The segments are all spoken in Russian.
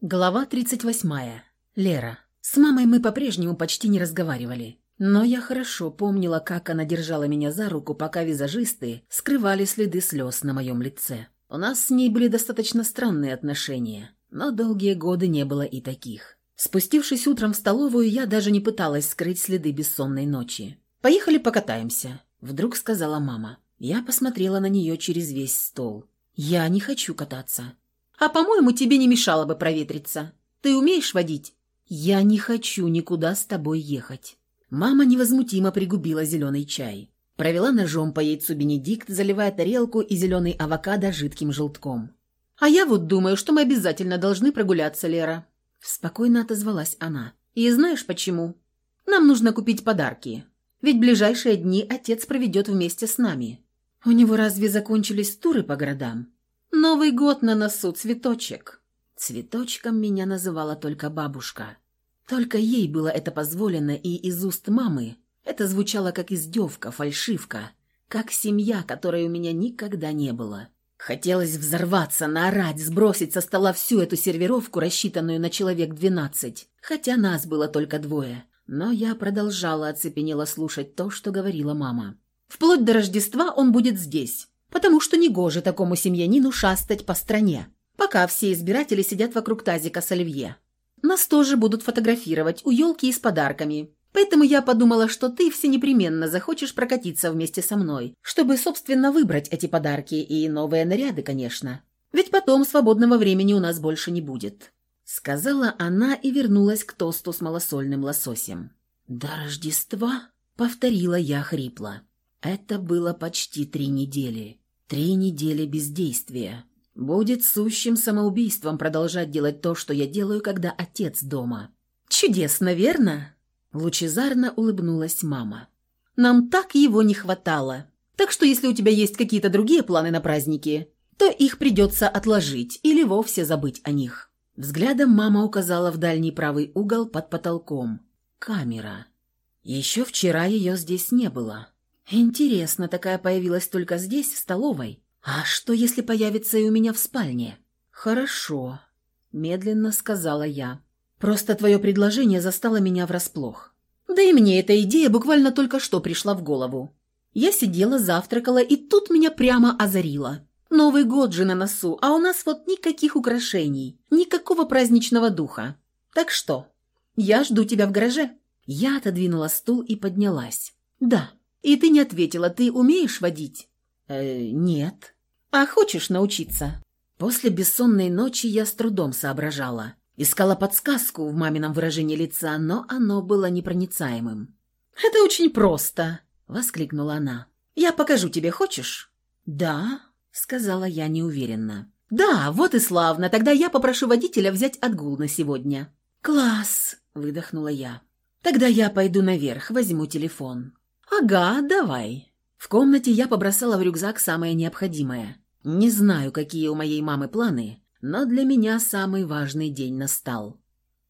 Глава 38. Лера. С мамой мы по-прежнему почти не разговаривали. Но я хорошо помнила, как она держала меня за руку, пока визажисты скрывали следы слез на моем лице. У нас с ней были достаточно странные отношения, но долгие годы не было и таких. Спустившись утром в столовую, я даже не пыталась скрыть следы бессонной ночи. «Поехали покатаемся», — вдруг сказала мама. Я посмотрела на нее через весь стол. «Я не хочу кататься». А по-моему, тебе не мешало бы проветриться. Ты умеешь водить? Я не хочу никуда с тобой ехать. Мама невозмутимо пригубила зеленый чай. Провела ножом по яйцу Бенедикт, заливая тарелку и зеленый авокадо жидким желтком. «А я вот думаю, что мы обязательно должны прогуляться, Лера». Спокойно отозвалась она. «И знаешь почему? Нам нужно купить подарки. Ведь ближайшие дни отец проведет вместе с нами. У него разве закончились туры по городам? Новый год на носу, цветочек. Цветочком меня называла только бабушка. Только ей было это позволено, и из уст мамы это звучало как издевка, фальшивка, как семья, которой у меня никогда не было. Хотелось взорваться, наорать, сбросить со стола всю эту сервировку, рассчитанную на человек двенадцать, хотя нас было только двое. Но я продолжала оцепенело слушать то, что говорила мама. «Вплоть до Рождества он будет здесь потому что негоже такому семьянину шастать по стране, пока все избиратели сидят вокруг тазика с оливье. Нас тоже будут фотографировать у елки и с подарками. Поэтому я подумала, что ты все непременно захочешь прокатиться вместе со мной, чтобы, собственно, выбрать эти подарки и новые наряды, конечно. Ведь потом свободного времени у нас больше не будет», — сказала она и вернулась к тосту с малосольным лососем. «До Рождества?» — повторила я хрипло. Это было почти три недели. Три недели бездействия. Будет сущим самоубийством продолжать делать то, что я делаю, когда отец дома. Чудесно, верно? Лучезарно улыбнулась мама. Нам так его не хватало. Так что если у тебя есть какие-то другие планы на праздники, то их придется отложить или вовсе забыть о них. Взглядом мама указала в дальний правый угол под потолком. Камера. Еще вчера ее здесь не было. Интересно, такая появилась только здесь, в столовой. А что, если появится и у меня в спальне? Хорошо, медленно сказала я. Просто твое предложение застало меня врасплох. Да и мне эта идея буквально только что пришла в голову. Я сидела, завтракала, и тут меня прямо озарило. Новый год же на носу, а у нас вот никаких украшений, никакого праздничного духа. Так что, я жду тебя в гараже. Я отодвинула стул и поднялась. Да, и ты не ответила, ты умеешь водить? Э, нет. А хочешь научиться? После бессонной ночи я с трудом соображала. Искала подсказку в мамином выражении лица, но оно было непроницаемым. «Это очень просто», — воскликнула она. «Я покажу тебе, хочешь?» «Да», — сказала я неуверенно. «Да, вот и славно. Тогда я попрошу водителя взять отгул на сегодня». «Класс!» — выдохнула я. «Тогда я пойду наверх, возьму телефон». «Ага, давай». В комнате я побросала в рюкзак самое необходимое. Не знаю, какие у моей мамы планы, но для меня самый важный день настал.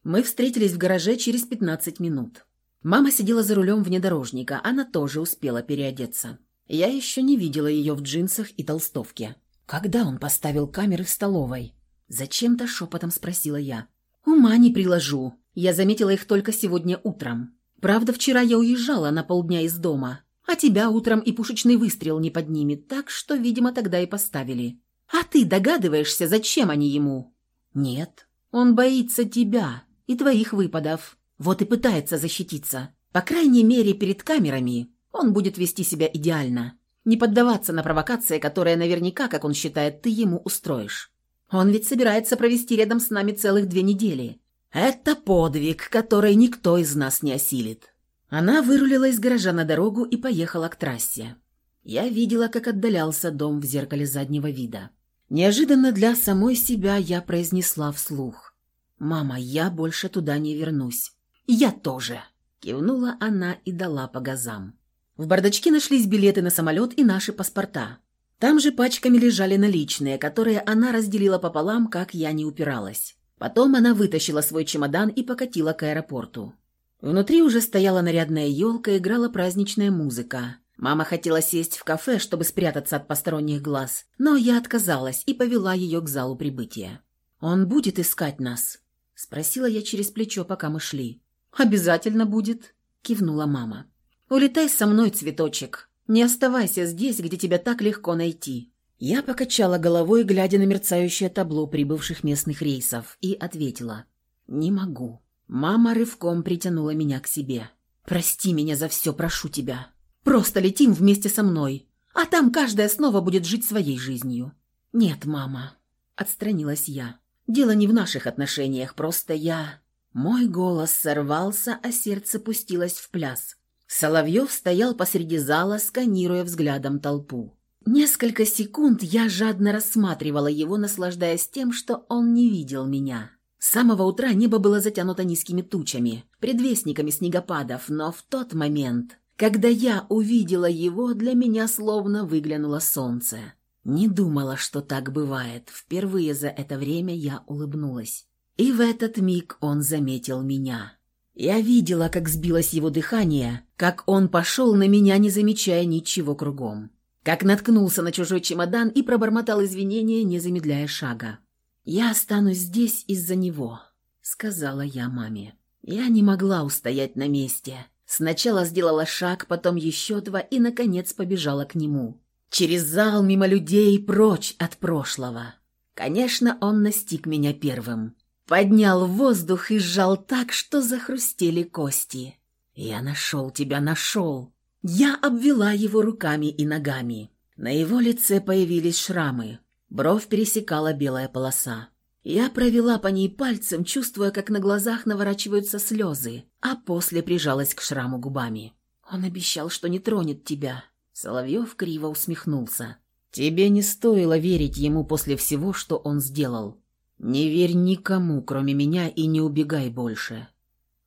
Мы встретились в гараже через 15 минут. Мама сидела за рулем внедорожника, она тоже успела переодеться. Я еще не видела ее в джинсах и толстовке. Когда он поставил камеры в столовой? Зачем-то шепотом спросила я. Ума не приложу. Я заметила их только сегодня утром. Правда, вчера я уезжала на полдня из дома, а тебя утром и пушечный выстрел не поднимет, так что, видимо, тогда и поставили. А ты догадываешься, зачем они ему? Нет, он боится тебя и твоих выпадов. Вот и пытается защититься. По крайней мере, перед камерами он будет вести себя идеально. Не поддаваться на провокации, которые наверняка, как он считает, ты ему устроишь. Он ведь собирается провести рядом с нами целых две недели. Это подвиг, который никто из нас не осилит. Она вырулила из гаража на дорогу и поехала к трассе. Я видела, как отдалялся дом в зеркале заднего вида. Неожиданно для самой себя я произнесла вслух. «Мама, я больше туда не вернусь». «Я тоже», — кивнула она и дала по газам. В бардачке нашлись билеты на самолет и наши паспорта. Там же пачками лежали наличные, которые она разделила пополам, как я не упиралась. Потом она вытащила свой чемодан и покатила к аэропорту. Внутри уже стояла нарядная елка, играла праздничная музыка. Мама хотела сесть в кафе, чтобы спрятаться от посторонних глаз, но я отказалась и повела ее к залу прибытия. «Он будет искать нас?» – спросила я через плечо, пока мы шли. «Обязательно будет», – кивнула мама. «Улетай со мной, цветочек. Не оставайся здесь, где тебя так легко найти». Я покачала головой, глядя на мерцающее табло прибывших местных рейсов, и ответила. «Не могу». Мама рывком притянула меня к себе. «Прости меня за все, прошу тебя. Просто летим вместе со мной, а там каждая снова будет жить своей жизнью». «Нет, мама», — отстранилась я. «Дело не в наших отношениях, просто я...» Мой голос сорвался, а сердце пустилось в пляс. Соловьев стоял посреди зала, сканируя взглядом толпу. Несколько секунд я жадно рассматривала его, наслаждаясь тем, что он не видел меня. С самого утра небо было затянуто низкими тучами, предвестниками снегопадов, но в тот момент, когда я увидела его, для меня словно выглянуло солнце. Не думала, что так бывает. Впервые за это время я улыбнулась. И в этот миг он заметил меня. Я видела, как сбилось его дыхание, как он пошел на меня, не замечая ничего кругом. Как наткнулся на чужой чемодан и пробормотал извинения, не замедляя шага. «Я останусь здесь из-за него», — сказала я маме. Я не могла устоять на месте. Сначала сделала шаг, потом еще два и, наконец, побежала к нему. Через зал, мимо людей, прочь от прошлого. Конечно, он настиг меня первым. Поднял воздух и сжал так, что захрустели кости. «Я нашел тебя, нашел!» Я обвела его руками и ногами. На его лице появились шрамы. Бровь пересекала белая полоса. Я провела по ней пальцем, чувствуя, как на глазах наворачиваются слезы, а после прижалась к шраму губами. «Он обещал, что не тронет тебя». Соловьев криво усмехнулся. «Тебе не стоило верить ему после всего, что он сделал. «Не верь никому, кроме меня, и не убегай больше.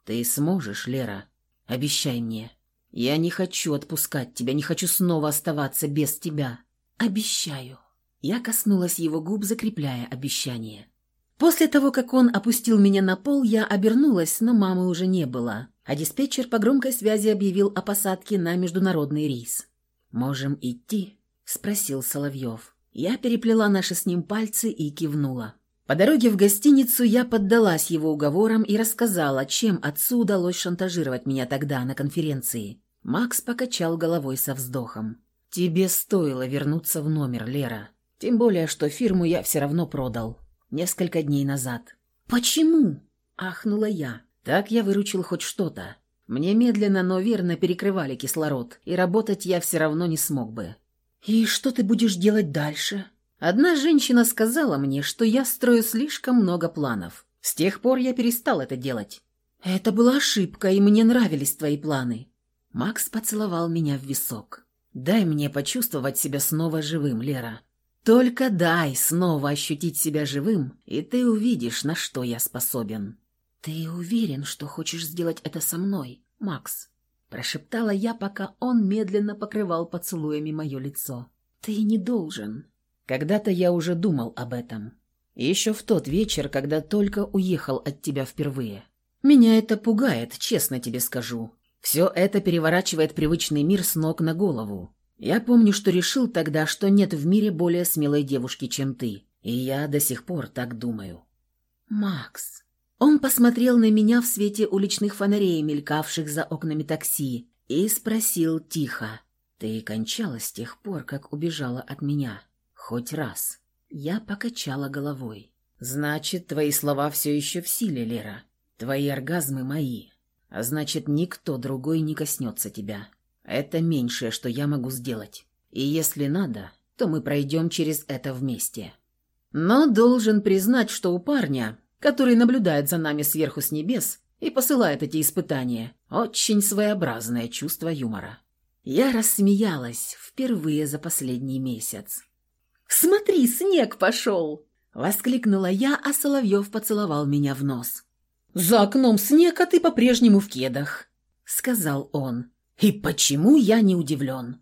Ты сможешь, Лера? Обещай мне. Я не хочу отпускать тебя, не хочу снова оставаться без тебя. Обещаю». Я коснулась его губ, закрепляя обещание. После того, как он опустил меня на пол, я обернулась, но мамы уже не было, а диспетчер по громкой связи объявил о посадке на международный рейс. «Можем идти?» – спросил Соловьев. Я переплела наши с ним пальцы и кивнула. По дороге в гостиницу я поддалась его уговорам и рассказала, чем отцу удалось шантажировать меня тогда на конференции. Макс покачал головой со вздохом. «Тебе стоило вернуться в номер, Лера. Тем более, что фирму я все равно продал. Несколько дней назад». «Почему?» – ахнула я. «Так я выручил хоть что-то. Мне медленно, но верно перекрывали кислород, и работать я все равно не смог бы». «И что ты будешь делать дальше?» Одна женщина сказала мне, что я строю слишком много планов. С тех пор я перестал это делать. Это была ошибка, и мне нравились твои планы. Макс поцеловал меня в висок. Дай мне почувствовать себя снова живым, Лера. Только дай снова ощутить себя живым, и ты увидишь, на что я способен. Ты уверен, что хочешь сделать это со мной, Макс? Прошептала я, пока он медленно покрывал поцелуями мое лицо. Ты не должен. Когда-то я уже думал об этом. Еще в тот вечер, когда только уехал от тебя впервые. Меня это пугает, честно тебе скажу. Все это переворачивает привычный мир с ног на голову. Я помню, что решил тогда, что нет в мире более смелой девушки, чем ты. И я до сих пор так думаю. Макс. Он посмотрел на меня в свете уличных фонарей, мелькавших за окнами такси, и спросил тихо. «Ты кончала с тех пор, как убежала от меня?» Хоть раз. Я покачала головой. Значит, твои слова все еще в силе, Лера. Твои оргазмы мои. А значит, никто другой не коснется тебя. Это меньшее, что я могу сделать. И если надо, то мы пройдем через это вместе. Но должен признать, что у парня, который наблюдает за нами сверху с небес и посылает эти испытания, очень своеобразное чувство юмора. Я рассмеялась впервые за последний месяц. «Смотри, снег пошел!» Воскликнула я, а Соловьев поцеловал меня в нос. «За окном снег, а ты по-прежнему в кедах», — сказал он. «И почему я не удивлен?»